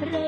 re